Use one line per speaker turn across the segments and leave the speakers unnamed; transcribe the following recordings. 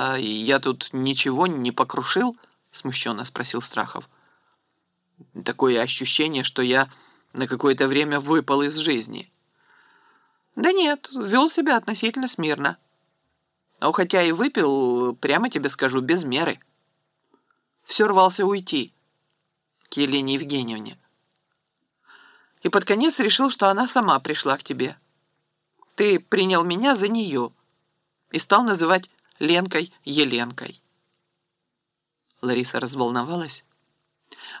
«А я тут ничего не покрушил?» — смущенно спросил Страхов. «Такое ощущение, что я на какое-то время выпал из жизни». «Да нет, вел себя относительно смирно. Но хотя и выпил, прямо тебе скажу, без меры. Все рвался уйти к Елене Евгеньевне. И под конец решил, что она сама пришла к тебе. Ты принял меня за нее и стал называть Ленкой Еленкой. Лариса разволновалась.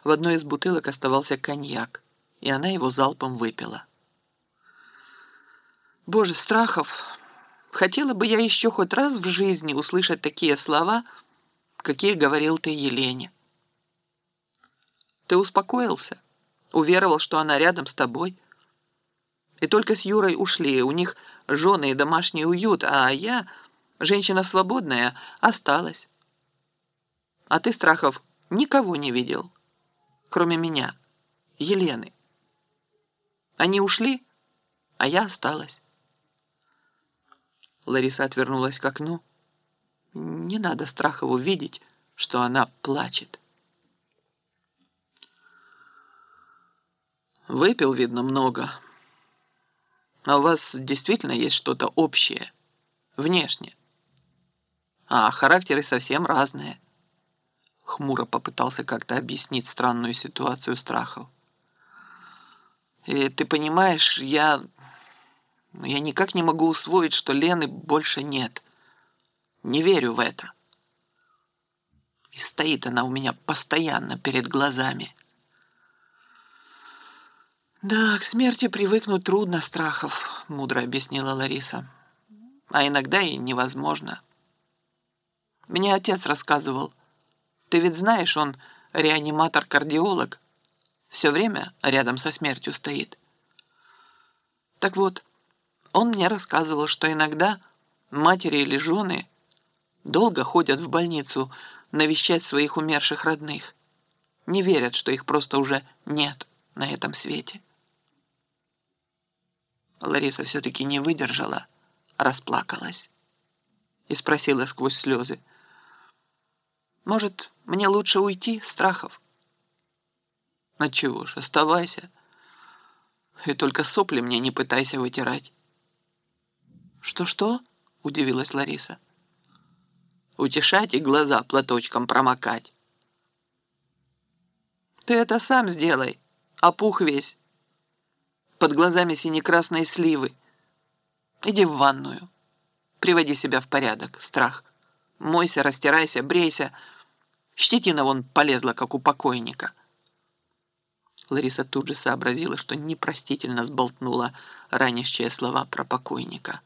В одной из бутылок оставался коньяк, и она его залпом выпила. Боже, Страхов, хотела бы я еще хоть раз в жизни услышать такие слова, какие говорил ты Елене. Ты успокоился, уверовал, что она рядом с тобой. И только с Юрой ушли, у них жены и домашний уют, а я женщина свободная, осталась. А ты, Страхов, никого не видел, кроме меня, Елены. Они ушли, а я осталась. Лариса отвернулась к окну. Не надо Страхову видеть, что она плачет. Выпил, видно, много. А у вас действительно есть что-то общее, внешне а характеры совсем разные. Хмуро попытался как-то объяснить странную ситуацию страхов. И ты понимаешь, я... Я никак не могу усвоить, что Лены больше нет. Не верю в это. И стоит она у меня постоянно перед глазами. «Да, к смерти привыкнуть трудно, Страхов», — мудро объяснила Лариса. «А иногда и невозможно». Мне отец рассказывал. Ты ведь знаешь, он реаниматор-кардиолог. Все время рядом со смертью стоит. Так вот, он мне рассказывал, что иногда матери или жены долго ходят в больницу навещать своих умерших родных. Не верят, что их просто уже нет на этом свете. Лариса все-таки не выдержала, расплакалась и спросила сквозь слезы. Может, мне лучше уйти, Страхов? Отчего ж, оставайся. И только сопли мне не пытайся вытирать. Что-что? Удивилась Лариса. Утешать и глаза платочком промокать. Ты это сам сделай, опух весь. Под глазами синекрасные сливы. Иди в ванную. Приводи себя в порядок, страх. Мойся, растирайся, брейся, Щетина вон полезла, как у покойника. Лариса тут же сообразила, что непростительно сболтнула ранящие слова про покойника.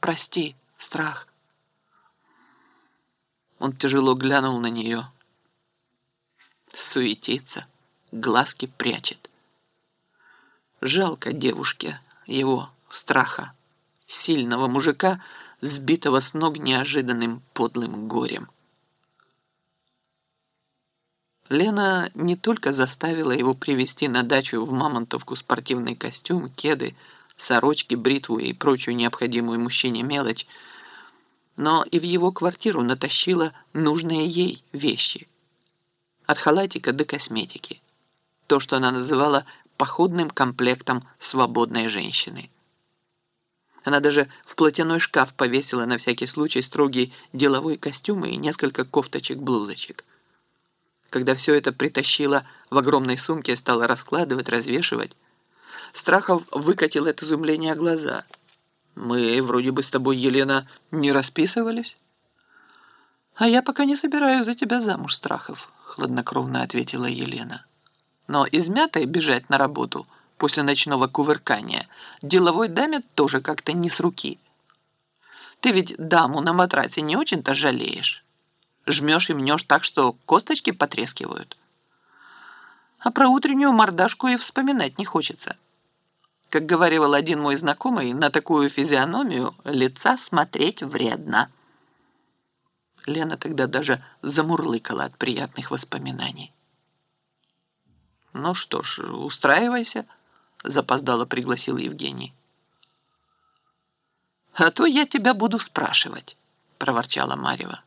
«Прости, страх». Он тяжело глянул на нее. Суетится, глазки прячет. Жалко девушке его страха, сильного мужика, сбитого с ног неожиданным подлым горем. Лена не только заставила его привезти на дачу в Мамонтовку спортивный костюм, кеды, сорочки, бритву и прочую необходимую мужчине мелочь, но и в его квартиру натащила нужные ей вещи. От халатика до косметики. То, что она называла походным комплектом свободной женщины. Она даже в платяной шкаф повесила на всякий случай строгий деловой костюм и несколько кофточек-блузочек. Когда все это притащила в огромной сумке, стала раскладывать, развешивать, Страхов выкатил от изумления глаза. «Мы вроде бы с тобой, Елена, не расписывались?» «А я пока не собираюсь за тебя замуж, Страхов», — хладнокровно ответила Елена. «Но измятой бежать на работу после ночного кувыркания деловой даме тоже как-то не с руки. Ты ведь даму на матрасе не очень-то жалеешь» жмешь и мнешь так, что косточки потрескивают. А про утреннюю мордашку и вспоминать не хочется. Как говорил один мой знакомый, на такую физиономию лица смотреть вредно. Лена тогда даже замурлыкала от приятных воспоминаний. «Ну что ж, устраивайся», — запоздало пригласил Евгений. «А то я тебя буду спрашивать» проворчала Марева.